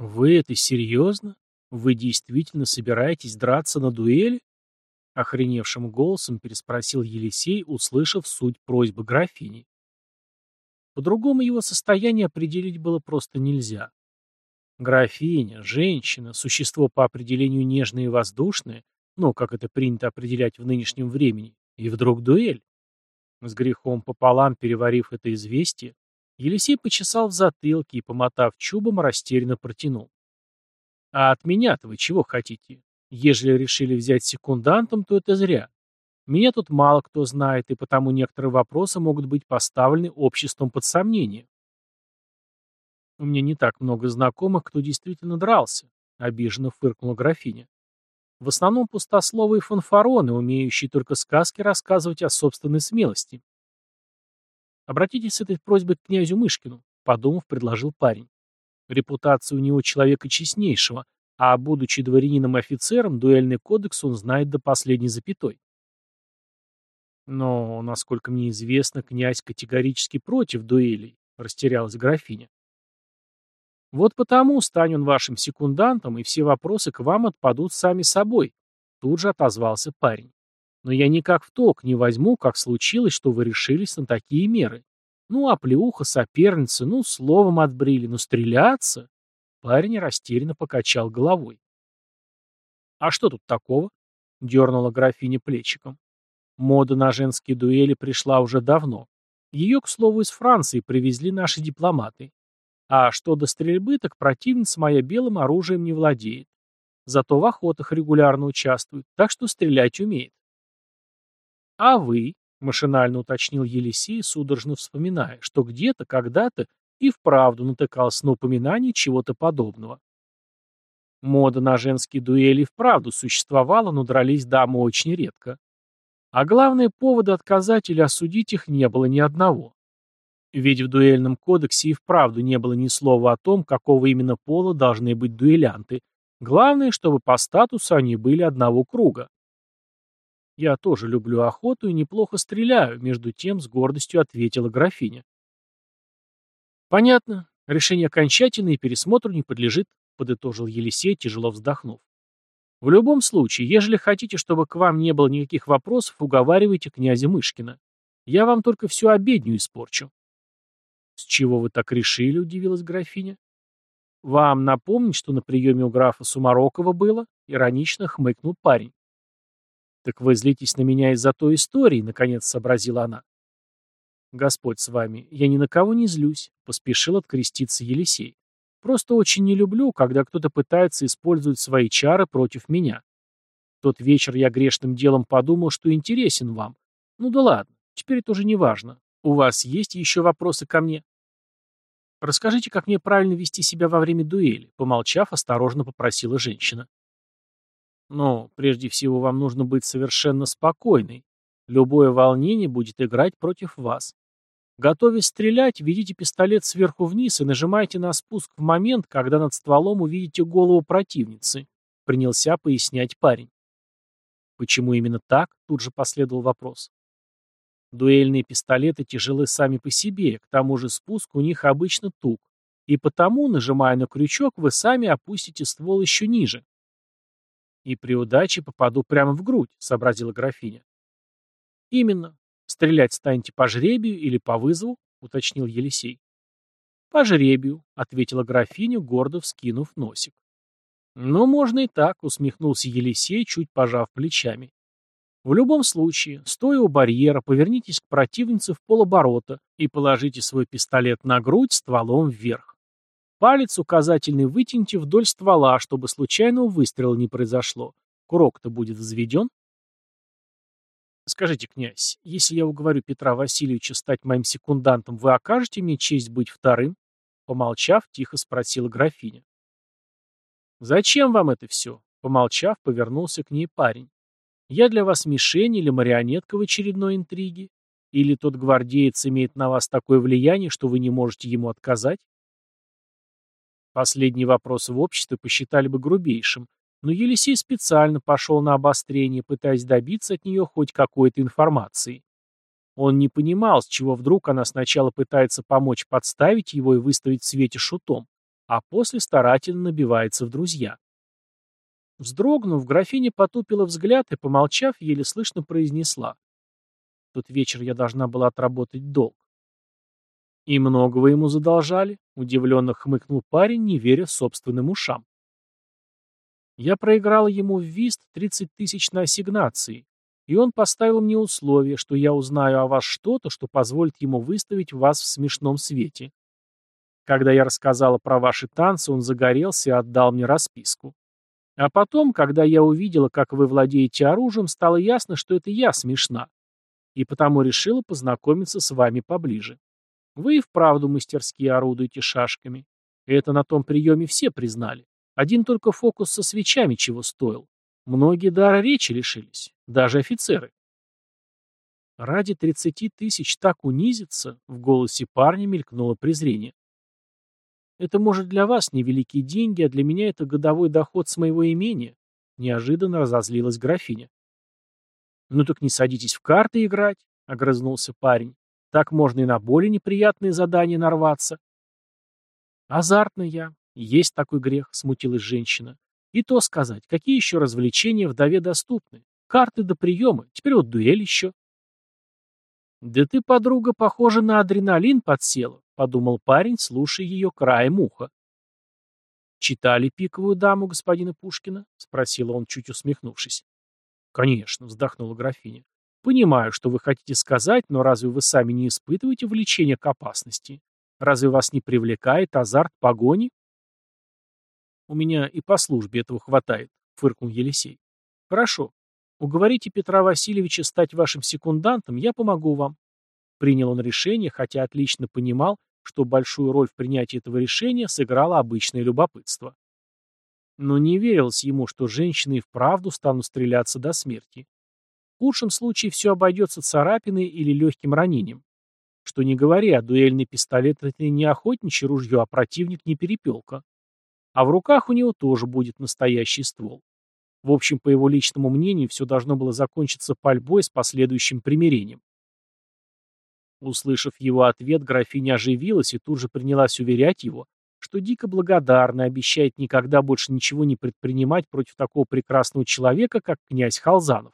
«Вы это серьезно? Вы действительно собираетесь драться на дуэли?» Охреневшим голосом переспросил Елисей, услышав суть просьбы графини. По-другому его состояние определить было просто нельзя. Графиня, женщина, существо по определению нежное и воздушное, ну, как это принято определять в нынешнем времени, и вдруг дуэль. С грехом пополам переварив это известие, Елисей почесал в затылке и, помотав чубом, растерянно протянул. «А от меня-то вы чего хотите? Ежели решили взять секундантом, то это зря. Меня тут мало кто знает, и потому некоторые вопросы могут быть поставлены обществом под сомнение. У меня не так много знакомых, кто действительно дрался, обиженно фыркнула графиня. В основном пустословые фанфароны, умеющие только сказки рассказывать о собственной смелости. Обратитесь с этой просьбой к князю Мышкину, подумав, предложил парень. Репутация у него человека честнейшего, а будучи дворянином и офицером, дуэльный кодекс он знает до последней запятой. Но, насколько мне известно, князь категорически против дуэлей, растерялась графиня. Вот потому стань он вашим секундантом, и все вопросы к вам отпадут сами собой, тут же отозвался парень. Но я никак в толк не возьму, как случилось, что вы решились на такие меры. Ну, а плеуха, соперница, ну, словом отбрили, но стреляться... Парень растерянно покачал головой. «А что тут такого?» — дернула графиня плечиком. Мода на женские дуэли пришла уже давно. Ее, к слову, из Франции привезли наши дипломаты. А что до стрельбы, так противница моя белым оружием не владеет. Зато в охотах регулярно участвует, так что стрелять умеет. А вы, машинально уточнил Елисей, судорожно вспоминая, что где-то, когда-то и вправду натыкался на упоминание чего-то подобного. Мода на женские дуэли вправду существовала, но дрались дамы очень редко. А главное, повода отказать или осудить их не было ни одного. Ведь в дуэльном кодексе и вправду не было ни слова о том, какого именно пола должны быть дуэлянты. Главное, чтобы по статусу они были одного круга. «Я тоже люблю охоту и неплохо стреляю», — между тем с гордостью ответила графиня. «Понятно. Решение окончательное и пересмотру не подлежит», — подытожил Елисей, тяжело вздохнув. В любом случае, ежели хотите, чтобы к вам не было никаких вопросов, уговаривайте князя Мышкина. Я вам только всю обедню испорчу. С чего вы так решили, удивилась графиня. Вам напомнить, что на приеме у графа Сумарокова было? Иронично хмыкнул парень. Так вы злитесь на меня из-за той истории, наконец сообразила она. Господь с вами, я ни на кого не злюсь, поспешил откреститься Елисей. Просто очень не люблю, когда кто-то пытается использовать свои чары против меня. Тот вечер я грешным делом подумал, что интересен вам. Ну да ладно, теперь это уже не важно. У вас есть еще вопросы ко мне? Расскажите, как мне правильно вести себя во время дуэли, помолчав, осторожно попросила женщина. Но прежде всего вам нужно быть совершенно спокойной. Любое волнение будет играть против вас. Готовясь стрелять, ведите пистолет сверху вниз и нажимайте на спуск в момент, когда над стволом увидите голову противницы, принялся пояснять парень. Почему именно так? Тут же последовал вопрос. Дуэльные пистолеты тяжелы сами по себе, к тому же спуск у них обычно туг, и потому, нажимая на крючок, вы сами опустите ствол еще ниже. И при удаче попаду прямо в грудь, сообразила графиня. Именно. «Стрелять станете по жребию или по вызову?» — уточнил Елисей. «По жребию», — ответила графиня, гордо вскинув носик. «Ну, можно и так», — усмехнулся Елисей, чуть пожав плечами. «В любом случае, стоя у барьера, повернитесь к противнице в полоборота и положите свой пистолет на грудь стволом вверх. Палец указательный вытяните вдоль ствола, чтобы случайного выстрела не произошло. Курок-то будет взведен?» Скажите, князь, если я уговорю Петра Васильевича стать моим секундантом, вы окажете мне честь быть вторым? Помолчав, тихо спросила графиня. Зачем вам это все? Помолчав, повернулся к ней парень. Я для вас мишень или марионетка в очередной интриге? Или тот гвардеец имеет на вас такое влияние, что вы не можете ему отказать? Последний вопрос в обществе посчитали бы грубейшим, но Елисей специально пошел на обострение, пытаясь добиться от нее хоть какой-то информации. Он не понимал, с чего вдруг она сначала пытается помочь подставить его и выставить в свете шутом, а после старательно набивается в друзья. Вздрогнув, графиня потупила взгляд и, помолчав, еле слышно произнесла. Тот вечер я должна была отработать долг. «И много вы ему задолжали?» — удивленно хмыкнул парень, не веря собственным ушам. Я проиграл ему в вист 30 тысяч на ассигнации, и он поставил мне условие, что я узнаю о вас что-то, что позволит ему выставить вас в смешном свете. Когда я рассказала про ваши танцы, он загорелся и отдал мне расписку. А потом, когда я увидела, как вы владеете оружием, стало ясно, что это я смешна. И потому решила познакомиться с вами поближе. Вы и вправду мастерски орудуете шашками. И это на том приеме все признали. Один только фокус со свечами чего стоил. Многие дара речи лишились, даже офицеры. Ради тридцати тысяч так унизиться, в голосе парня мелькнуло презрение. Это, может, для вас невеликие деньги, а для меня это годовой доход с моего имения, неожиданно разозлилась графиня. Ну так не садитесь в карты играть, огрызнулся парень. Так можно и на более неприятные задания нарваться. Азартный я. Есть такой грех, смутилась женщина. И то сказать, какие еще развлечения вдове доступны? Карты до приема, теперь вот дуэль еще. Да ты, подруга, похожа на адреналин подсела, подумал парень, слушая ее краем уха. «Читали «Пиковую даму» господина Пушкина?» — спросил он, чуть усмехнувшись. «Конечно», — вздохнула графиня. «Понимаю, что вы хотите сказать, но разве вы сами не испытываете влечения к опасности? Разве вас не привлекает азарт погони?» «У меня и по службе этого хватает», — фыркнул Елисей. «Хорошо. Уговорите Петра Васильевича стать вашим секундантом, я помогу вам». Принял он решение, хотя отлично понимал, что большую роль в принятии этого решения сыграло обычное любопытство. Но не верилось ему, что женщины и вправду станут стреляться до смерти. В худшем случае все обойдется царапиной или легким ранением. Что не говоря, а дуэльный пистолет — это не охотничье ружье, а противник не перепелка. А в руках у него тоже будет настоящий ствол. В общем, по его личному мнению, все должно было закончиться пальбой с последующим примирением. Услышав его ответ, графиня оживилась и тут же принялась уверять его, что дико благодарна и обещает никогда больше ничего не предпринимать против такого прекрасного человека, как князь Халзанов.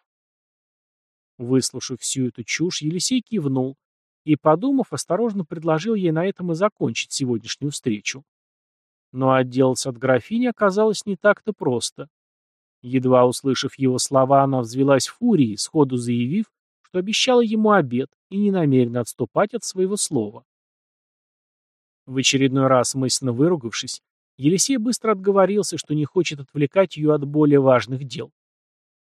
Выслушав всю эту чушь, Елисей кивнул и, подумав, осторожно предложил ей на этом и закончить сегодняшнюю встречу. Но отделаться от графини оказалось не так-то просто. Едва услышав его слова, она взвелась фурией, сходу заявив, что обещала ему обед и не намерена отступать от своего слова. В очередной раз мысленно выругавшись, Елисей быстро отговорился, что не хочет отвлекать ее от более важных дел.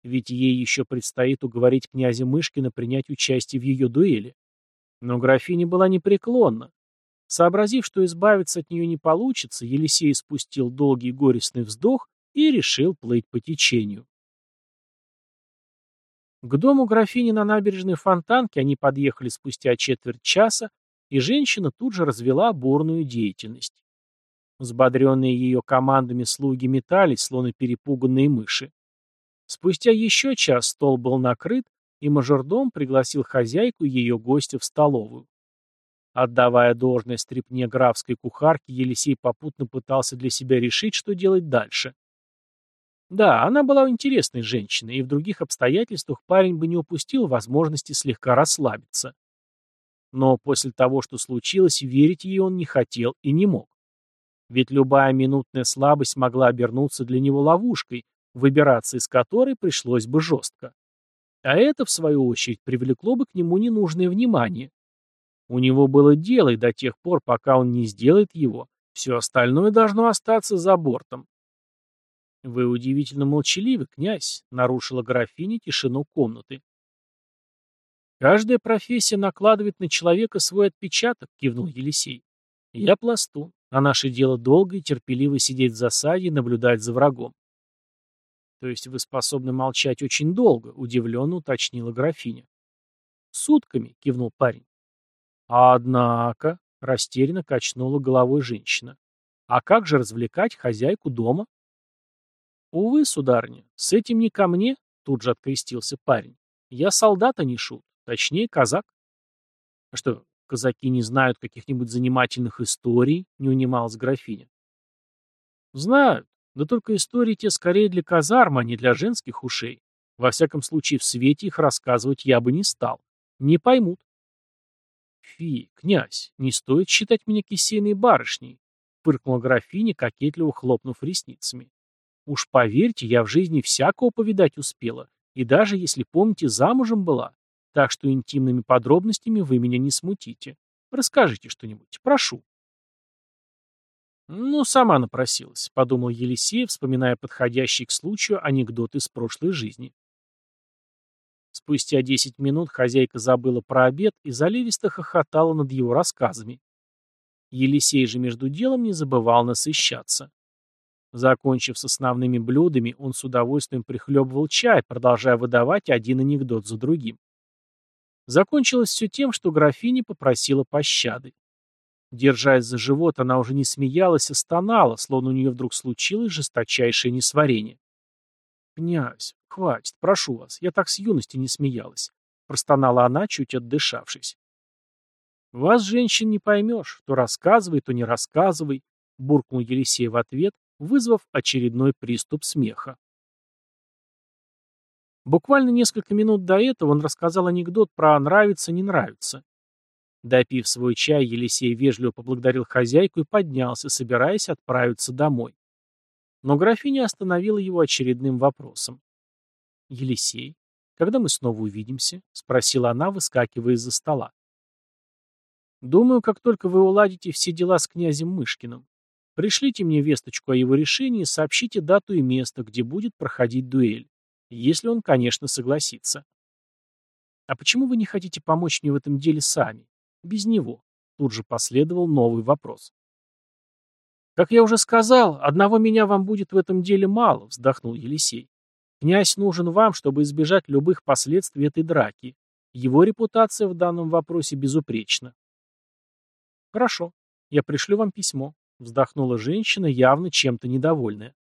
Ведь ей еще предстоит уговорить князя Мышкина принять участие в ее дуэли. Но графиня была непреклонна. Сообразив, что избавиться от нее не получится, Елисей спустил долгий горестный вздох и решил плыть по течению. К дому графини на набережной Фонтанки они подъехали спустя четверть часа, и женщина тут же развела бурную деятельность. Взбодренные ее командами слуги метались, словно перепуганные мыши. Спустя еще час стол был накрыт, и мажордом пригласил хозяйку и ее гостя в столовую. Отдавая должное стрепне графской кухарки, Елисей попутно пытался для себя решить, что делать дальше. Да, она была интересной женщиной, и в других обстоятельствах парень бы не упустил возможности слегка расслабиться. Но после того, что случилось, верить ей он не хотел и не мог. Ведь любая минутная слабость могла обернуться для него ловушкой, выбираться из которой пришлось бы жестко. А это, в свою очередь, привлекло бы к нему ненужное внимание. У него было дело, и до тех пор, пока он не сделает его, все остальное должно остаться за бортом. «Вы удивительно молчаливы, князь», — нарушила графиня тишину комнаты. «Каждая профессия накладывает на человека свой отпечаток», — кивнул Елисей. «Я пласту, а наше дело долго и терпеливо сидеть в засаде и наблюдать за врагом». «То есть вы способны молчать очень долго», — удивленно уточнила графиня. «Сутками», — кивнул парень. «Однако», — растерянно качнула головой женщина. «А как же развлекать хозяйку дома?» «Увы, сударыня, с этим не ко мне», — тут же открестился парень. «Я солдат, а не шут, точнее, казак». «А что, казаки не знают каких-нибудь занимательных историй?» — не унималась графиня. Знают. Да только истории те скорее для казарм, а не для женских ушей. Во всяком случае, в свете их рассказывать я бы не стал. Не поймут. Фи, князь, не стоит считать меня кисейной барышней, фыркнула графиня, кокетливо хлопнув ресницами. Уж поверьте, я в жизни всякого повидать успела, и даже, если помните, замужем была. Так что интимными подробностями вы меня не смутите. Расскажите что-нибудь, прошу. «Ну, сама напросилась», — подумал Елисей, вспоминая подходящий к случаю анекдот из прошлой жизни. Спустя десять минут хозяйка забыла про обед и заливисто хохотала над его рассказами. Елисей же между делом не забывал насыщаться. Закончив с основными блюдами, он с удовольствием прихлебывал чай, продолжая выдавать один анекдот за другим. Закончилось все тем, что графиня попросила пощады. Держась за живот, она уже не смеялась, а стонала, словно у нее вдруг случилось жесточайшее несварение. «Князь, хватит, прошу вас, я так с юности не смеялась», — простонала она, чуть отдышавшись. «Вас, женщин, не поймешь, то рассказывай, то не рассказывай», — буркнул Елисей в ответ, вызвав очередной приступ смеха. Буквально несколько минут до этого он рассказал анекдот про «нравится-не нравится». Допив свой чай, Елисей вежливо поблагодарил хозяйку и поднялся, собираясь отправиться домой. Но графиня остановила его очередным вопросом. «Елисей, когда мы снова увидимся?» — спросила она, выскакивая из-за стола. «Думаю, как только вы уладите все дела с князем Мышкиным. Пришлите мне весточку о его решении сообщите дату и место, где будет проходить дуэль. Если он, конечно, согласится». «А почему вы не хотите помочь мне в этом деле сами? Без него. Тут же последовал новый вопрос. «Как я уже сказал, одного меня вам будет в этом деле мало», — вздохнул Елисей. «Князь нужен вам, чтобы избежать любых последствий этой драки. Его репутация в данном вопросе безупречна». «Хорошо, я пришлю вам письмо», — вздохнула женщина, явно чем-то недовольная.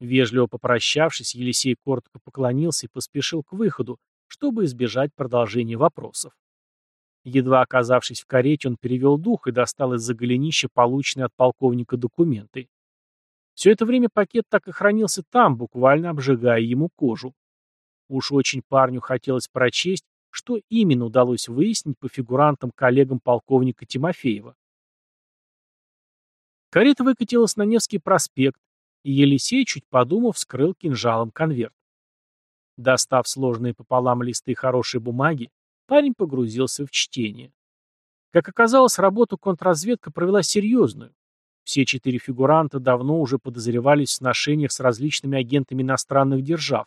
Вежливо попрощавшись, Елисей коротко поклонился и поспешил к выходу, чтобы избежать продолжения вопросов. Едва оказавшись в карете, он перевел дух и достал из-за голенища полученные от полковника документы. Все это время пакет так и хранился там, буквально обжигая ему кожу. Уж очень парню хотелось прочесть, что именно удалось выяснить по фигурантам-коллегам полковника Тимофеева. Карета выкатилась на Невский проспект, и Елисей, чуть подумав, вскрыл кинжалом конверт. Достав сложные пополам листы хорошей бумаги, Парень погрузился в чтение. Как оказалось, работу контрразведка провела серьезную. Все четыре фигуранта давно уже подозревались в сношениях с различными агентами иностранных держав,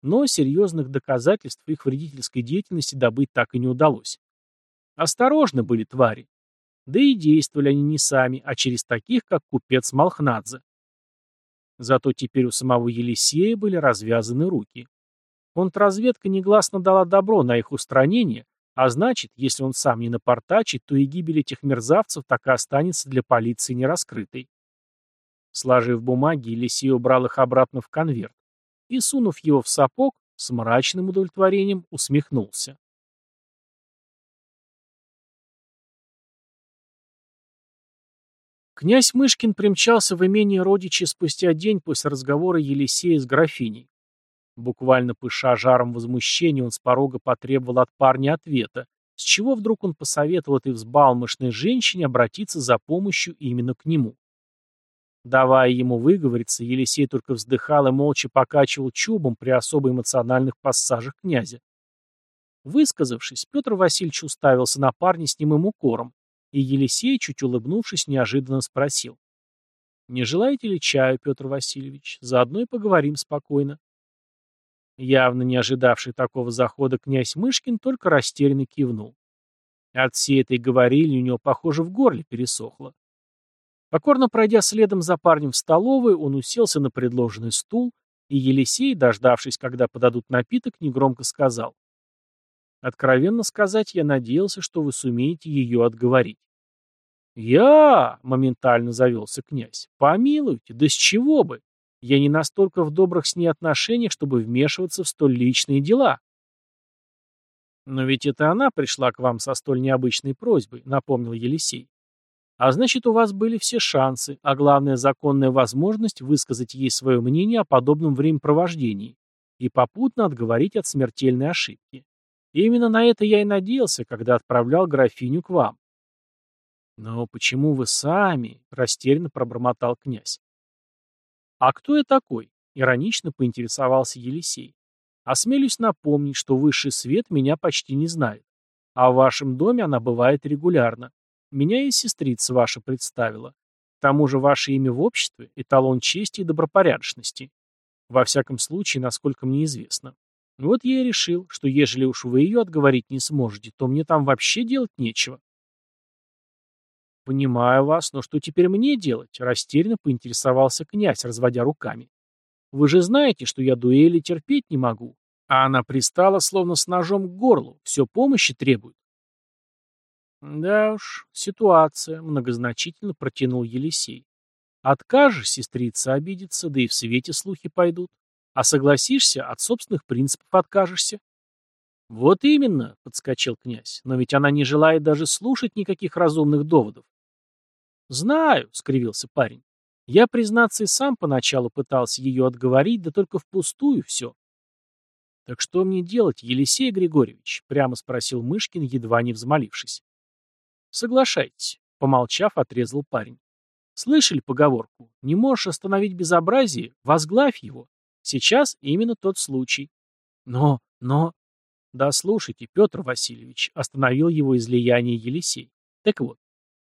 но серьезных доказательств их вредительской деятельности добыть так и не удалось. Осторожны были твари. Да и действовали они не сами, а через таких, как купец Малхнадзе. Зато теперь у самого Елисея были развязаны руки. Контрразведка негласно дала добро на их устранение, а значит, если он сам не напортачит, то и гибель этих мерзавцев так и останется для полиции нераскрытой. Сложив бумаги, Елисей убрал их обратно в конверт и, сунув его в сапог, с мрачным удовлетворением усмехнулся. Князь Мышкин примчался в имение родичей спустя день после разговора Елисея с графиней. Буквально пыша жаром возмущения, он с порога потребовал от парня ответа, с чего вдруг он посоветовал этой взбалмошной женщине обратиться за помощью именно к нему. Давая ему выговориться, Елисей только вздыхал и молча покачивал чубом при особо эмоциональных пассажах князя. Высказавшись, Петр Васильевич уставился на парня с немым укором, и Елисей, чуть улыбнувшись, неожиданно спросил. «Не желаете ли чаю, Петр Васильевич? Заодно и поговорим спокойно». Явно не ожидавший такого захода князь Мышкин только растерянно кивнул. От всей этой говорили у него, похоже, в горле пересохло. Покорно пройдя следом за парнем в столовую, он уселся на предложенный стул, и Елисей, дождавшись, когда подадут напиток, негромко сказал. «Откровенно сказать, я надеялся, что вы сумеете ее отговорить». «Я!» — моментально завелся князь. «Помилуйте, да с чего бы? Я не настолько в добрых с ней отношениях, чтобы вмешиваться в столь личные дела. Но ведь это она пришла к вам со столь необычной просьбой, напомнил Елисей. А значит, у вас были все шансы, а главное, законная возможность высказать ей свое мнение о подобном времяпровождении и попутно отговорить от смертельной ошибки. И именно на это я и надеялся, когда отправлял графиню к вам. «Но почему вы сами?» — растерянно пробормотал князь. «А кто я такой?» — иронично поинтересовался Елисей. «Осмелюсь напомнить, что высший свет меня почти не знает. А в вашем доме она бывает регулярно. Меня и сестрица ваша представила. К тому же ваше имя в обществе — эталон чести и добропорядочности. Во всяком случае, насколько мне известно. Вот я и решил, что ежели уж вы ее отговорить не сможете, то мне там вообще делать нечего. «Понимаю вас, но что теперь мне делать?» — растерянно поинтересовался князь, разводя руками. «Вы же знаете, что я дуэли терпеть не могу, а она пристала, словно с ножом к горлу, все помощи требует». «Да уж, ситуация», — многозначительно протянул Елисей. «Откажешь, сестрица обидится, да и в свете слухи пойдут. А согласишься, от собственных принципов откажешься». «Вот именно», — подскочил князь, — «но ведь она не желает даже слушать никаких разумных доводов. «Знаю», — скривился парень. «Я, признаться, и сам поначалу пытался ее отговорить, да только впустую все». «Так что мне делать, Елисей Григорьевич?» — прямо спросил Мышкин, едва не взмолившись. «Соглашайтесь», — помолчав, отрезал парень. «Слышали поговорку? Не можешь остановить безобразие? Возглавь его. Сейчас именно тот случай». «Но, но...» «Да слушайте, Петр Васильевич», — остановил его излияние Елисей. «Так вот,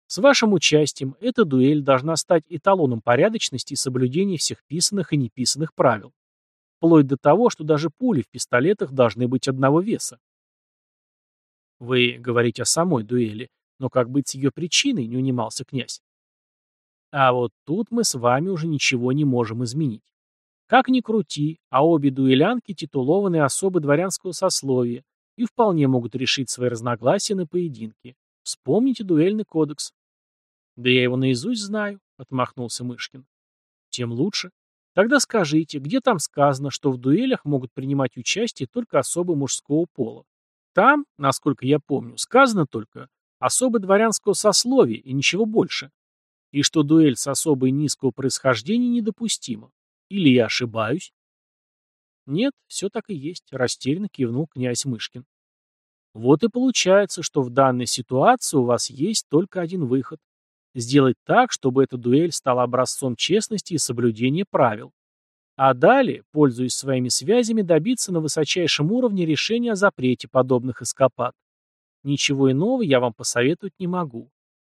с вашим участием эта дуэль должна стать эталоном порядочности и соблюдения всех писанных и неписанных правил. Вплоть до того, что даже пули в пистолетах должны быть одного веса. Вы говорите о самой дуэли, но как быть с ее причиной, не унимался князь. А вот тут мы с вами уже ничего не можем изменить. Как ни крути, а обе дуэлянки титулованы особы дворянского сословия и вполне могут решить свои разногласия на поединке. Вспомните дуэльный кодекс. Да я его наизусть знаю, отмахнулся Мышкин. Тем лучше. Тогда скажите, где там сказано, что в дуэлях могут принимать участие только особы мужского пола? Там, насколько я помню, сказано только особы дворянского сословия и ничего больше. И что дуэль с особой низкого происхождения недопустима. Или я ошибаюсь? Нет, все так и есть, растерянно кивнул князь Мышкин. Вот и получается, что в данной ситуации у вас есть только один выход Сделать так, чтобы эта дуэль стала образцом честности и соблюдения правил. А далее, пользуясь своими связями, добиться на высочайшем уровне решения о запрете подобных эскапад. Ничего иного я вам посоветовать не могу.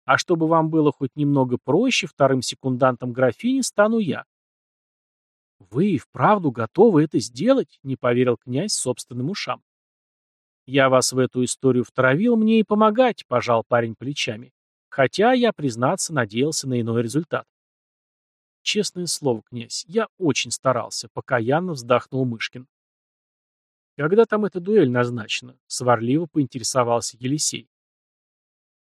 А чтобы вам было хоть немного проще, вторым секундантом графини стану я. «Вы и вправду готовы это сделать?» — не поверил князь собственным ушам. «Я вас в эту историю втравил, мне и помогать», — пожал парень плечами. Хотя я, признаться, надеялся на иной результат. Честное слово, князь, я очень старался, покаянно вздохнул Мышкин. Когда там эта дуэль назначена? Сварливо поинтересовался Елисей.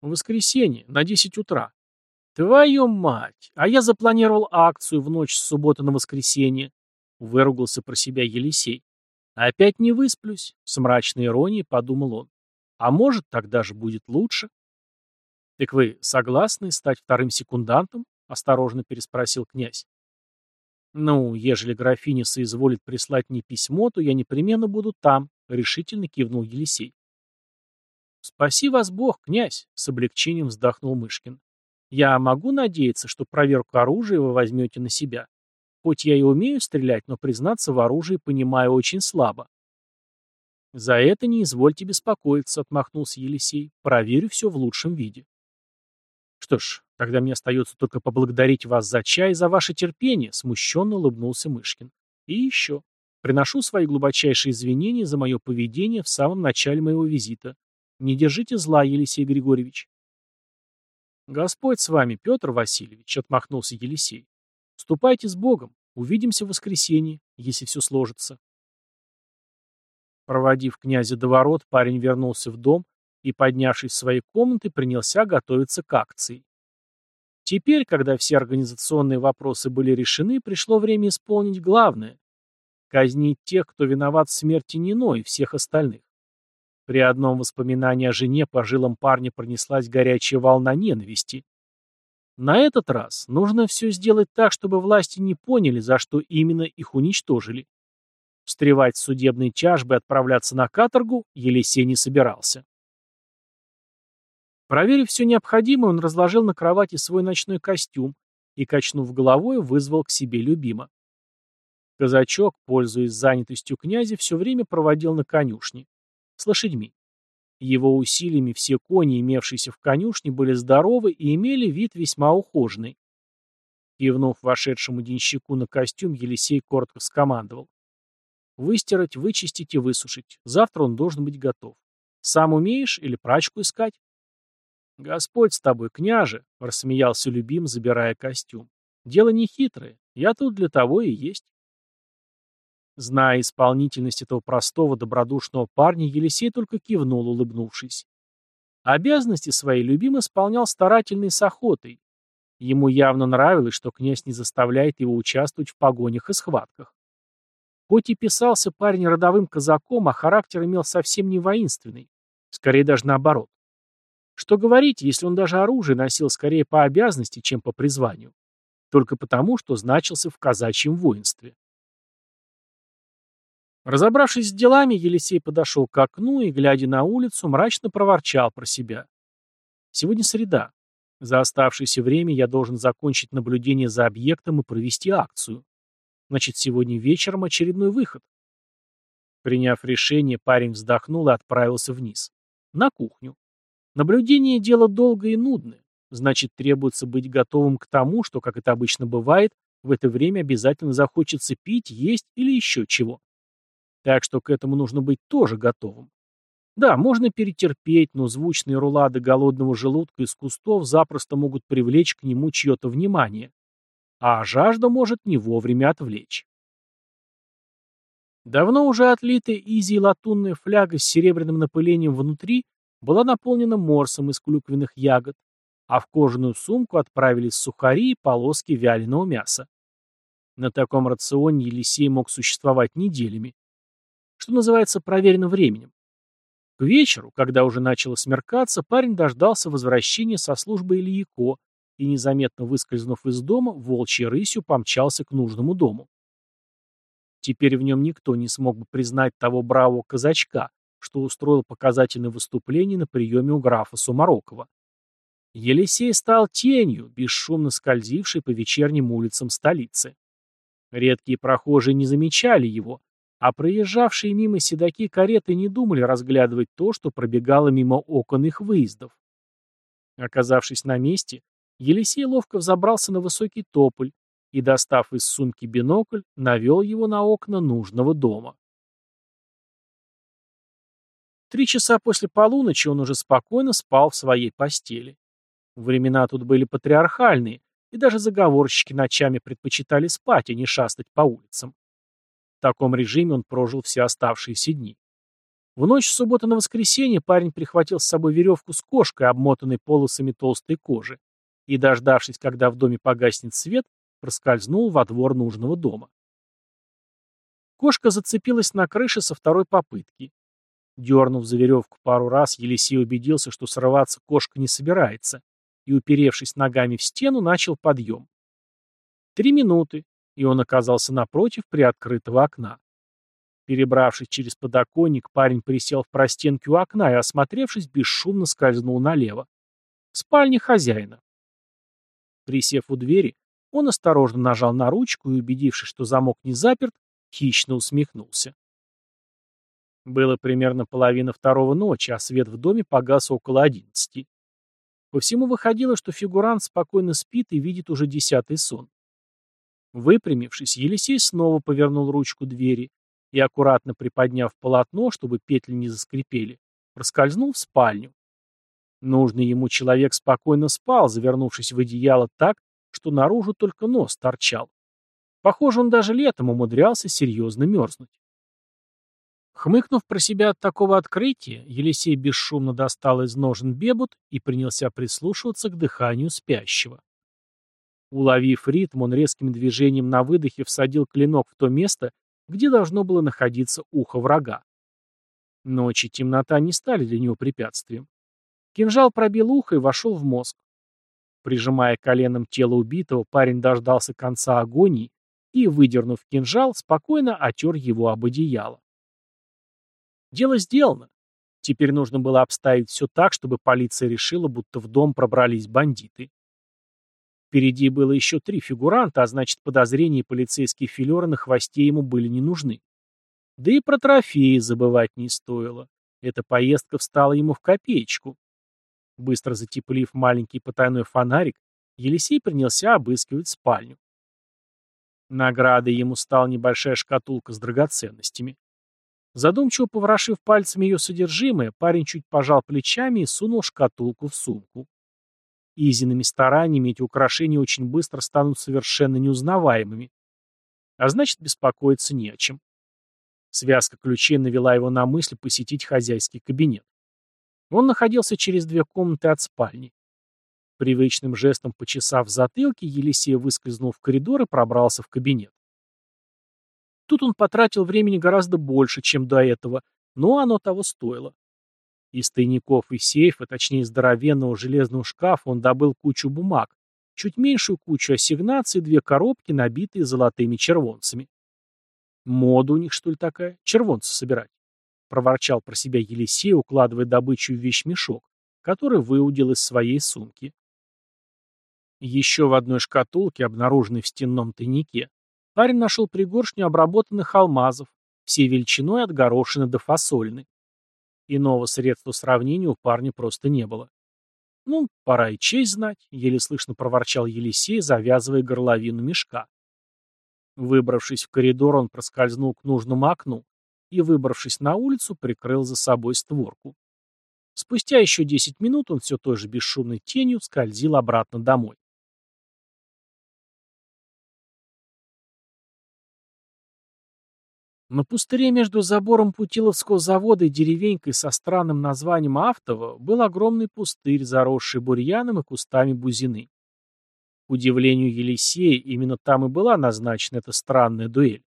В воскресенье, на десять утра. Твою мать! А я запланировал акцию в ночь с субботы на воскресенье. Выругался про себя Елисей. Опять не высплюсь, с мрачной иронией подумал он. А может, тогда же будет лучше? «Так вы согласны стать вторым секундантом?» — осторожно переспросил князь. «Ну, ежели графиня соизволит прислать мне письмо, то я непременно буду там», — решительно кивнул Елисей. «Спаси вас Бог, князь!» — с облегчением вздохнул Мышкин. «Я могу надеяться, что проверку оружия вы возьмете на себя. Хоть я и умею стрелять, но, признаться, в оружии понимаю очень слабо». «За это не извольте беспокоиться», — отмахнулся Елисей. «Проверю все в лучшем виде». «Что ж, тогда мне остается только поблагодарить вас за чай и за ваше терпение», — смущенно улыбнулся Мышкин. «И еще. Приношу свои глубочайшие извинения за мое поведение в самом начале моего визита. Не держите зла, Елисей Григорьевич». «Господь с вами, Петр Васильевич», — отмахнулся Елисей. «Ступайте с Богом. Увидимся в воскресенье, если все сложится». Проводив князя до ворот, парень вернулся в дом и, поднявшись в свои комнаты, принялся готовиться к акции. Теперь, когда все организационные вопросы были решены, пришло время исполнить главное – казнить тех, кто виноват в смерти Нино и всех остальных. При одном воспоминании о жене по жилам парня пронеслась горячая волна ненависти. На этот раз нужно все сделать так, чтобы власти не поняли, за что именно их уничтожили. Встревать в судебные тяжбы и отправляться на каторгу Елисей не собирался. Проверив все необходимое, он разложил на кровати свой ночной костюм и, качнув головой, вызвал к себе любима. Казачок, пользуясь занятостью князя, все время проводил на конюшне. С лошадьми. Его усилиями все кони, имевшиеся в конюшне, были здоровы и имели вид весьма ухоженный. Кивнув вошедшему денщику на костюм, Елисей коротко скомандовал. Выстирать, вычистить и высушить. Завтра он должен быть готов. Сам умеешь или прачку искать? Господь с тобой, княже, рассмеялся любим, забирая костюм. Дело не хитрое. Я тут для того и есть. Зная исполнительность этого простого, добродушного парня, Елисей только кивнул, улыбнувшись. Обязанности свои любим исполнял старательно и с охотой. Ему явно нравилось, что князь не заставляет его участвовать в погонях и схватках. Хоть и писался парень родовым казаком, а характер имел совсем не воинственный. Скорее даже наоборот. Что говорить, если он даже оружие носил скорее по обязанности, чем по призванию. Только потому, что значился в казачьем воинстве. Разобравшись с делами, Елисей подошел к окну и, глядя на улицу, мрачно проворчал про себя. Сегодня среда. За оставшееся время я должен закончить наблюдение за объектом и провести акцию. Значит, сегодня вечером очередной выход. Приняв решение, парень вздохнул и отправился вниз. На кухню. Наблюдение – дело долгое и нудное. Значит, требуется быть готовым к тому, что, как это обычно бывает, в это время обязательно захочется пить, есть или еще чего. Так что к этому нужно быть тоже готовым. Да, можно перетерпеть, но звучные рулады голодного желудка из кустов запросто могут привлечь к нему чье-то внимание а жажда может не вовремя отвлечь. Давно уже отлитая изи латунная фляга с серебряным напылением внутри была наполнена морсом из клюквенных ягод, а в кожаную сумку отправились сухари и полоски вяленого мяса. На таком рационе Елисей мог существовать неделями. Что называется проверенным временем. К вечеру, когда уже начало смеркаться, парень дождался возвращения со службы Ильяко и, незаметно выскользнув из дома, волчьей рысью помчался к нужному дому. Теперь в нем никто не смог бы признать того бравого казачка, что устроил показательное выступление на приеме у графа Сумарокова. Елисей стал тенью, бесшумно скользившей по вечерним улицам столицы. Редкие прохожие не замечали его, а проезжавшие мимо седаки кареты не думали разглядывать то, что пробегало мимо окон их выездов. Оказавшись на месте, Елисей ловко взобрался на высокий тополь и, достав из сумки бинокль, навел его на окна нужного дома. Три часа после полуночи он уже спокойно спал в своей постели. Времена тут были патриархальные, и даже заговорщики ночами предпочитали спать, а не шастать по улицам. В таком режиме он прожил все оставшиеся дни. В ночь с субботы на воскресенье парень прихватил с собой веревку с кошкой, обмотанной полосами толстой кожи и, дождавшись, когда в доме погаснет свет, проскользнул во двор нужного дома. Кошка зацепилась на крыше со второй попытки. Дернув за веревку пару раз, Елисей убедился, что срываться кошка не собирается, и, уперевшись ногами в стену, начал подъем. Три минуты, и он оказался напротив приоткрытого окна. Перебравшись через подоконник, парень присел в простенке у окна и, осмотревшись, бесшумно скользнул налево. Спальня хозяина. Присев у двери, он осторожно нажал на ручку и, убедившись, что замок не заперт, хищно усмехнулся. Было примерно половина второго ночи, а свет в доме погас около одиннадцати. По всему выходило, что фигурант спокойно спит и видит уже десятый сон. Выпрямившись, Елисей снова повернул ручку двери и, аккуратно приподняв полотно, чтобы петли не заскрипели, проскользнул в спальню. Нужный ему человек спокойно спал, завернувшись в одеяло так, что наружу только нос торчал. Похоже, он даже летом умудрялся серьезно мерзнуть. Хмыкнув про себя от такого открытия, Елисей бесшумно достал из ножен бебут и принялся прислушиваться к дыханию спящего. Уловив ритм, он резким движением на выдохе всадил клинок в то место, где должно было находиться ухо врага. Ночь и темнота не стали для него препятствием. Кинжал пробил ухо и вошел в мозг. Прижимая коленом тело убитого, парень дождался конца агонии и, выдернув кинжал, спокойно отер его об одеяло. Дело сделано. Теперь нужно было обставить все так, чтобы полиция решила, будто в дом пробрались бандиты. Впереди было еще три фигуранта, а значит, подозрения и полицейские филеры на хвосте ему были не нужны. Да и про трофеи забывать не стоило. Эта поездка встала ему в копеечку. Быстро затеплив маленький потайной фонарик, Елисей принялся обыскивать спальню. Наградой ему стала небольшая шкатулка с драгоценностями. Задумчиво поворошив пальцами ее содержимое, парень чуть пожал плечами и сунул шкатулку в сумку. Изиными стараниями эти украшения очень быстро станут совершенно неузнаваемыми. А значит, беспокоиться не о чем. Связка ключей навела его на мысль посетить хозяйский кабинет. Он находился через две комнаты от спальни. Привычным жестом почесав затылки, Елисей выскользнул в коридор и пробрался в кабинет. Тут он потратил времени гораздо больше, чем до этого, но оно того стоило. Из тайников и сейфа, точнее здоровенного железного шкафа, он добыл кучу бумаг, чуть меньшую кучу ассигнаций две коробки, набитые золотыми червонцами. Мода у них, что ли, такая? Червонцы собирать. Проворчал про себя Елисей, укладывая добычу в вещмешок, который выудил из своей сумки. Еще в одной шкатулке, обнаруженной в стенном тайнике, Парень нашел пригоршню обработанных алмазов, все величиной от горошины до фасольны. Иного средства сравнения у парня просто не было. «Ну, пора и честь знать», — еле слышно проворчал Елисей, завязывая горловину мешка. Выбравшись в коридор, он проскользнул к нужному окну и, выбравшись на улицу, прикрыл за собой створку. Спустя еще десять минут он все той же бесшумной тенью скользил обратно домой. На пустыре между забором Путиловского завода и деревенькой со странным названием Автово был огромный пустырь, заросший бурьяном и кустами бузины. К удивлению Елисея, именно там и была назначена эта странная дуэль.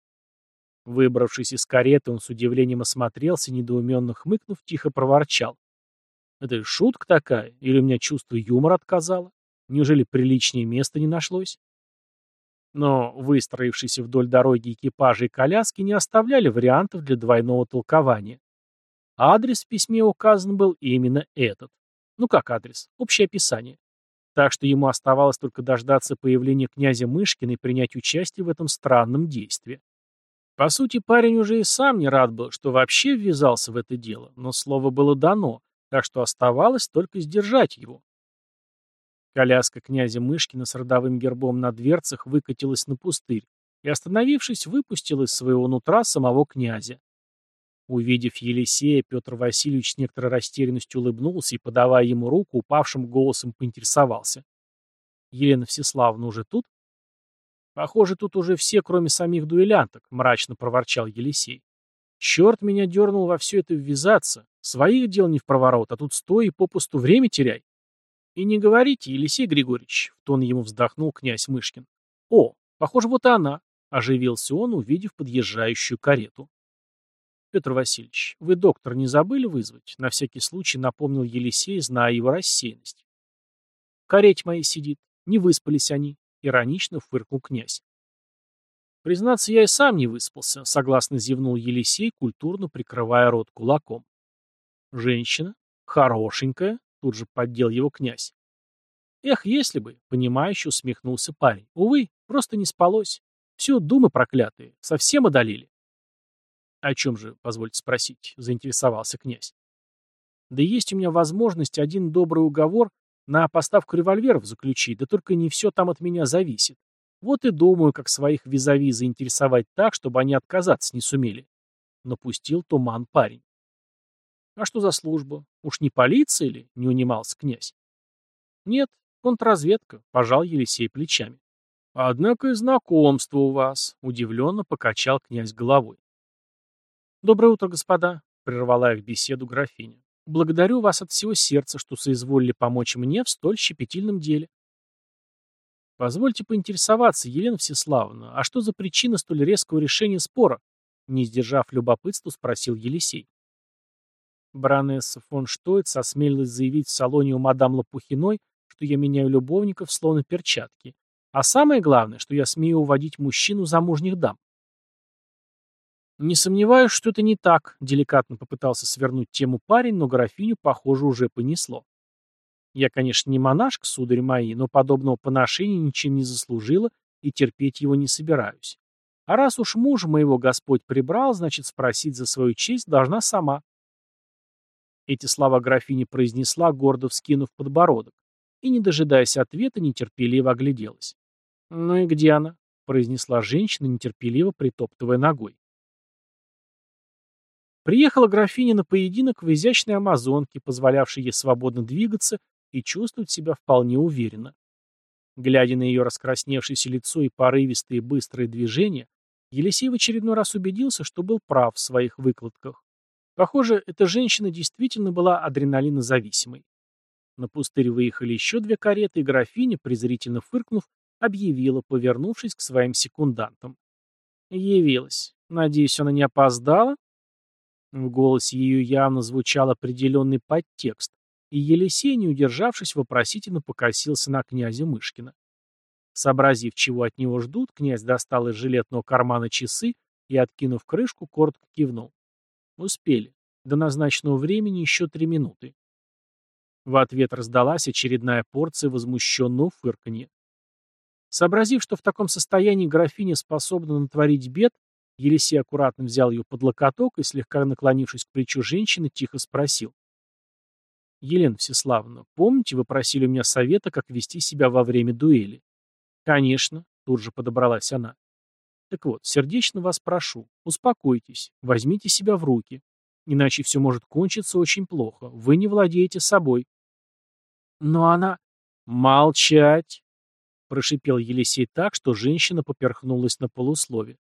Выбравшись из кареты, он с удивлением осмотрелся, недоуменно хмыкнув, тихо проворчал. «Это шутка такая? Или у меня чувство юмора отказало? Неужели приличнее места не нашлось?» Но выстроившиеся вдоль дороги экипажи и коляски не оставляли вариантов для двойного толкования. Адрес в письме указан был именно этот. Ну как адрес? Общее описание. Так что ему оставалось только дождаться появления князя Мышкина и принять участие в этом странном действии. По сути, парень уже и сам не рад был, что вообще ввязался в это дело, но слово было дано, так что оставалось только сдержать его. Коляска князя Мышкина с родовым гербом на дверцах выкатилась на пустырь и, остановившись, выпустила из своего нутра самого князя. Увидев Елисея, Петр Васильевич с некоторой растерянностью улыбнулся и, подавая ему руку, упавшим голосом поинтересовался. «Елена Всеславна уже тут?» «Похоже, тут уже все, кроме самих дуэлянток», — мрачно проворчал Елисей. «Черт меня дернул во все это ввязаться. Своих дел не в проворот, а тут стой и попусту время теряй». «И не говорите, Елисей Григорьевич», — в тон ему вздохнул князь Мышкин. «О, похоже, вот и она», — оживился он, увидев подъезжающую карету. «Петр Васильевич, вы доктор не забыли вызвать?» На всякий случай напомнил Елисей, зная его рассеянность. «В карете моей сидит. Не выспались они», — иронично фыркнул князь. «Признаться, я и сам не выспался», — согласно зевнул Елисей, культурно прикрывая рот кулаком. «Женщина? Хорошенькая?» Тут же поддел его князь. Эх, если бы, понимающе усмехнулся парень. Увы, просто не спалось. Все думы проклятые, совсем одолели. О чем же, позвольте спросить, заинтересовался князь. Да есть у меня возможность один добрый уговор на поставку револьверов заключить, да только не все там от меня зависит. Вот и думаю, как своих визави заинтересовать так, чтобы они отказаться не сумели. Напустил туман парень. А что за служба? Уж не полиция ли? Не унимался князь. Нет, контрразведка, пожал Елисей плечами. Однако и знакомство у вас, удивленно покачал князь головой. Доброе утро, господа, прервала их беседу графиня. Благодарю вас от всего сердца, что соизволили помочь мне в столь щепетильном деле. Позвольте поинтересоваться, Елена Всеславовна, а что за причина столь резкого решения спора? Не сдержав любопытства, спросил Елисей. Баронесса фон Штойц осмелилась заявить в салоне у мадам Лопухиной, что я меняю любовников словно перчатки. А самое главное, что я смею уводить мужчину замужних дам. Не сомневаюсь, что это не так, деликатно попытался свернуть тему парень, но графиню, похоже, уже понесло. Я, конечно, не монашка, сударь мои, но подобного поношения ничем не заслужила и терпеть его не собираюсь. А раз уж мужа моего Господь прибрал, значит, спросить за свою честь должна сама. Эти слова графиня произнесла, гордо вскинув подбородок, и, не дожидаясь ответа, нетерпеливо огляделась. «Ну и где она?» — произнесла женщина, нетерпеливо притоптывая ногой. Приехала графиня на поединок в изящной амазонке, позволявшей ей свободно двигаться и чувствовать себя вполне уверенно. Глядя на ее раскрасневшееся лицо и порывистые быстрые движения, Елисей в очередной раз убедился, что был прав в своих выкладках. Похоже, эта женщина действительно была адреналинозависимой. На пустырь выехали еще две кареты, и графиня, презрительно фыркнув, объявила, повернувшись к своим секундантам. Явилась. Надеюсь, она не опоздала? В голосе ее явно звучал определенный подтекст, и Елисей, не удержавшись, вопросительно покосился на князя Мышкина. Сообразив, чего от него ждут, князь достал из жилетного кармана часы и, откинув крышку, коротко кивнул. Успели. До назначенного времени еще три минуты. В ответ раздалась очередная порция возмущенного фырканья. Сообразив, что в таком состоянии графиня способна натворить бед, Елисей аккуратно взял ее под локоток и, слегка наклонившись к плечу женщины, тихо спросил. «Елена Всеславовна, помните, вы просили у меня совета, как вести себя во время дуэли?» «Конечно», — тут же подобралась она. «Так вот, сердечно вас прошу, успокойтесь, возьмите себя в руки, иначе все может кончиться очень плохо, вы не владеете собой». «Но она...» «Молчать!» — прошипел Елисей так, что женщина поперхнулась на полуслове.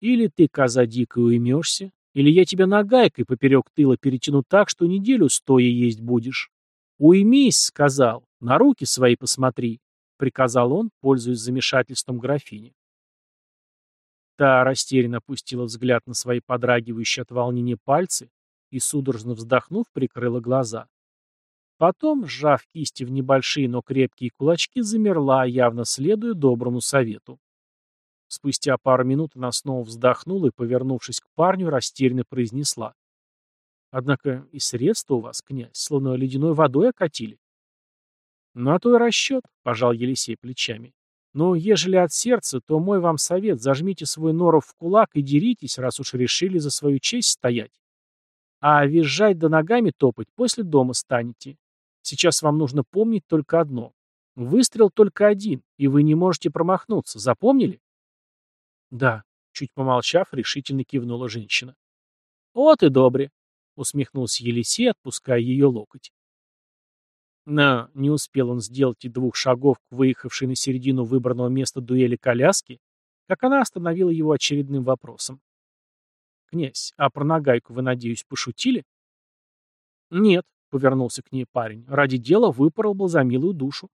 «Или ты, коза дикая, уймешься, или я тебя нагайкой поперек тыла перетяну так, что неделю стоя есть будешь. Уймись, — сказал, — на руки свои посмотри, — приказал он, пользуясь замешательством графини. Та растерянно опустила взгляд на свои подрагивающие от волнения пальцы и, судорожно вздохнув, прикрыла глаза. Потом, сжав кисти в небольшие, но крепкие кулачки, замерла, явно следуя доброму совету. Спустя пару минут она снова вздохнула и, повернувшись к парню, растерянно произнесла. «Однако и средства у вас, князь, словно ледяной водой окатили». «На то и расчет», — пожал Елисей плечами. «Но ежели от сердца, то мой вам совет, зажмите свой норов в кулак и деритесь, раз уж решили за свою честь стоять. А визжать да ногами топать после дома станете. Сейчас вам нужно помнить только одно. Выстрел только один, и вы не можете промахнуться. Запомнили? Да, чуть помолчав, решительно кивнула женщина. Вот и добре, усмехнулся Елисей, отпуская ее локоть. Но не успел он сделать и двух шагов к выехавшей на середину выбранного места дуэли коляски, как она остановила его очередным вопросом. «Князь, а про нагайку вы, надеюсь, пошутили?» «Нет», Повернулся к ней парень. Ради дела выпорол был за милую душу.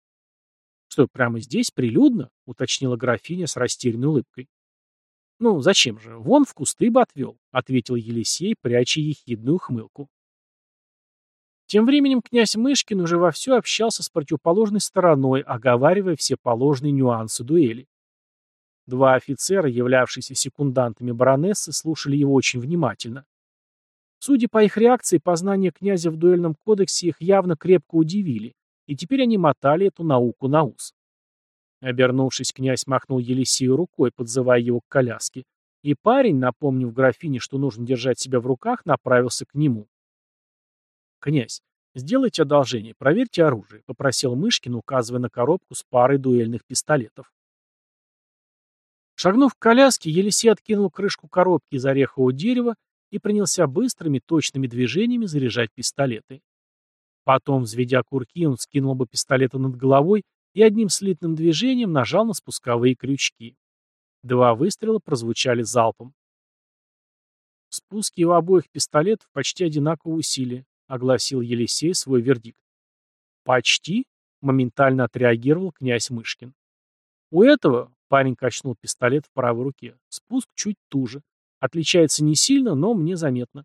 Что, прямо здесь, прилюдно? Уточнила графиня с растерянной улыбкой. Ну, зачем же? Вон в кусты бы отвел, ответил Елисей, пряча ехидную ухмылку. Тем временем князь Мышкин уже вовсю общался с противоположной стороной, оговаривая все положенные нюансы дуэли. Два офицера, являвшиеся секундантами баронессы, слушали его очень внимательно. Судя по их реакции, познания князя в дуэльном кодексе их явно крепко удивили, и теперь они мотали эту науку на ус. Обернувшись, князь махнул Елисею рукой, подзывая его к коляске, и парень, напомнив графине, что нужно держать себя в руках, направился к нему. «Князь, сделайте одолжение, проверьте оружие», — попросил Мышкин, указывая на коробку с парой дуэльных пистолетов. Шагнув к коляске, Елисей откинул крышку коробки из орехового дерева и принялся быстрыми, точными движениями заряжать пистолеты. Потом, взведя курки, он скинул оба пистолета над головой и одним слитным движением нажал на спусковые крючки. Два выстрела прозвучали залпом. Спуски у обоих пистолетов почти одинакового усилия, огласил Елисей свой вердикт. Почти? Моментально отреагировал князь Мышкин. У этого, парень качнул пистолет в правой руке, спуск чуть туже. Отличается не сильно, но мне заметно.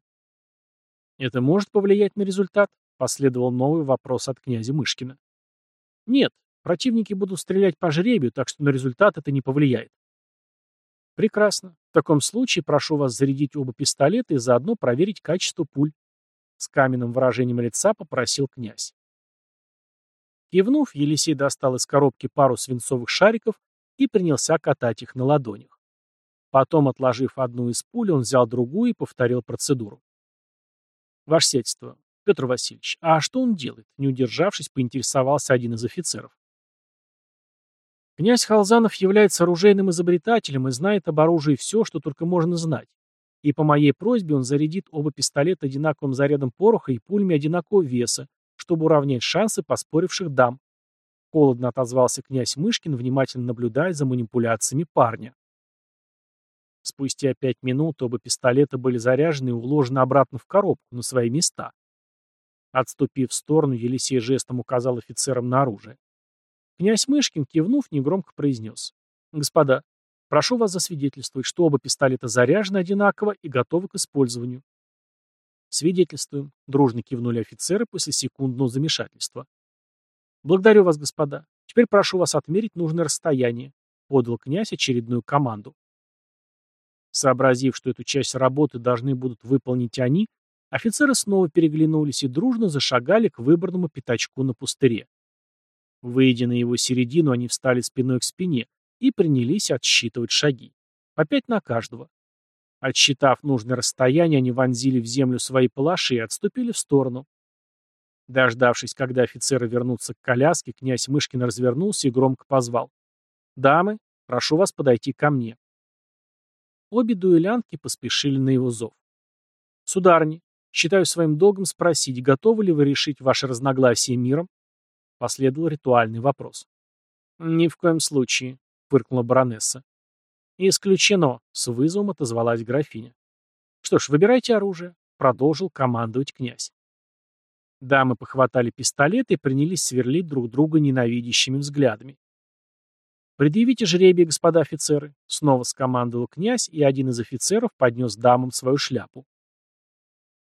Это может повлиять на результат? Последовал новый вопрос от князя Мышкина. Нет, противники будут стрелять по жребию, так что на результат это не повлияет. Прекрасно. В таком случае прошу вас зарядить оба пистолета и заодно проверить качество пуль. С каменным выражением лица попросил князь. Кивнув, Елисей достал из коробки пару свинцовых шариков и принялся катать их на ладонях. Потом, отложив одну из пуль, он взял другую и повторил процедуру. Ваше сельство, Петр Васильевич, а что он делает? Не удержавшись, поинтересовался один из офицеров. Князь Халзанов является оружейным изобретателем и знает об оружии все, что только можно знать. И по моей просьбе он зарядит оба пистолета одинаковым зарядом пороха и пулями одинакового веса, чтобы уравнять шансы поспоривших дам. Холодно отозвался князь Мышкин, внимательно наблюдая за манипуляциями парня. Спустя пять минут оба пистолета были заряжены и уложены обратно в коробку, на свои места. Отступив в сторону, Елисей жестом указал офицерам на оружие. Князь Мышкин, кивнув, негромко произнес. «Господа, прошу вас засвидетельствовать, что оба пистолета заряжены одинаково и готовы к использованию». «Свидетельствуем», — дружно кивнули офицеры после секундного замешательства. «Благодарю вас, господа. Теперь прошу вас отмерить нужное расстояние», — подал князь очередную команду. Сообразив, что эту часть работы должны будут выполнить они, офицеры снова переглянулись и дружно зашагали к выбранному пятачку на пустыре. Выйдя на его середину, они встали спиной к спине и принялись отсчитывать шаги. По пять на каждого. Отсчитав нужное расстояние, они вонзили в землю свои палаши и отступили в сторону. Дождавшись, когда офицеры вернутся к коляске, князь Мышкин развернулся и громко позвал. «Дамы, прошу вас подойти ко мне». Обе дуэлянтки поспешили на его зов. «Сударыни, считаю своим долгом спросить, готовы ли вы решить ваше разногласие миром Последовал ритуальный вопрос. «Ни в коем случае», — фыркнула баронесса. «Исключено», — с вызовом отозвалась графиня. «Что ж, выбирайте оружие», — продолжил командовать князь. Дамы похватали пистолеты и принялись сверлить друг друга ненавидящими взглядами. «Предъявите жребие, господа офицеры», — снова скомандовал князь, и один из офицеров поднес дамам свою шляпу.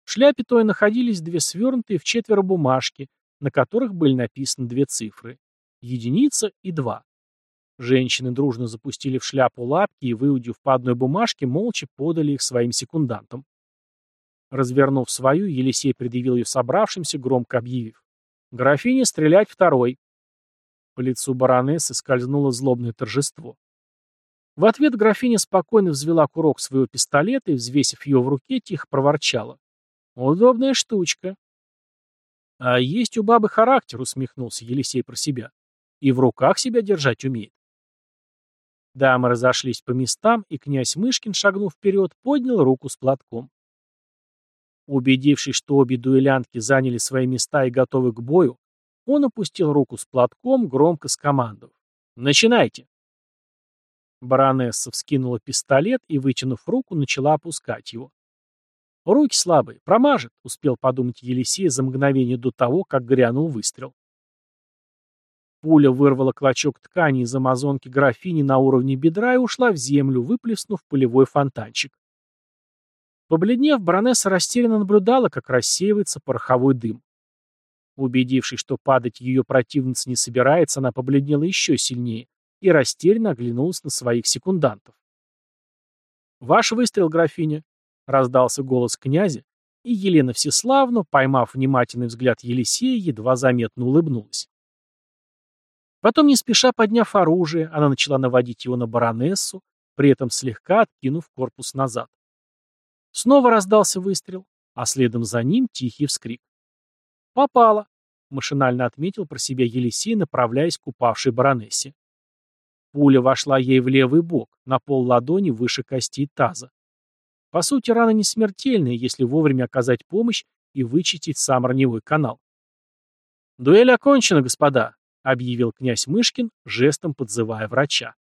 В шляпе той находились две свернутые в четверо бумажки, на которых были написаны две цифры – единица и два. Женщины дружно запустили в шляпу лапки и, выудив по одной бумажке, молча подали их своим секундантам. Развернув свою, Елисей предъявил ее собравшимся, громко объявив. «Графиня, стрелять второй!» По лицу баронессы скользнуло злобное торжество. В ответ графиня спокойно взвела курок своего пистолета и, взвесив ее в руке, тихо проворчала. «Удобная штучка. «А есть у бабы характер», — усмехнулся Елисей про себя. «И в руках себя держать умеет». Дамы разошлись по местам, и князь Мышкин, шагнув вперед, поднял руку с платком. Убедившись, что обе дуэлянтки заняли свои места и готовы к бою, он опустил руку с платком, громко скомандовав. «Начинайте!» Баронесса вскинула пистолет и, вытянув руку, начала опускать его. Руки слабые, промажет, успел подумать Елисей за мгновение до того, как грянул выстрел. Пуля вырвала клочок ткани из амазонки графини на уровне бедра и ушла в землю, выплеснув пылевой фонтанчик. Побледнев, баронесса растерянно наблюдала, как рассеивается пороховой дым. Убедившись, что падать ее противница не собирается, она побледнела еще сильнее и растерянно оглянулась на своих секундантов. «Ваш выстрел, графиня», Раздался голос князя, и Елена Всеславна, поймав внимательный взгляд Елисея, едва заметно улыбнулась. Потом, не спеша подняв оружие, она начала наводить его на баронессу, при этом слегка откинув корпус назад. Снова раздался выстрел, а следом за ним тихий вскрик. «Попало!» — машинально отметил про себя Елисей, направляясь к упавшей баронессе. Пуля вошла ей в левый бок, на пол ладони выше кости таза. По сути, рана не смертельная, если вовремя оказать помощь и вычистить сам раневой канал. «Дуэль окончена, господа», — объявил князь Мышкин, жестом подзывая врача.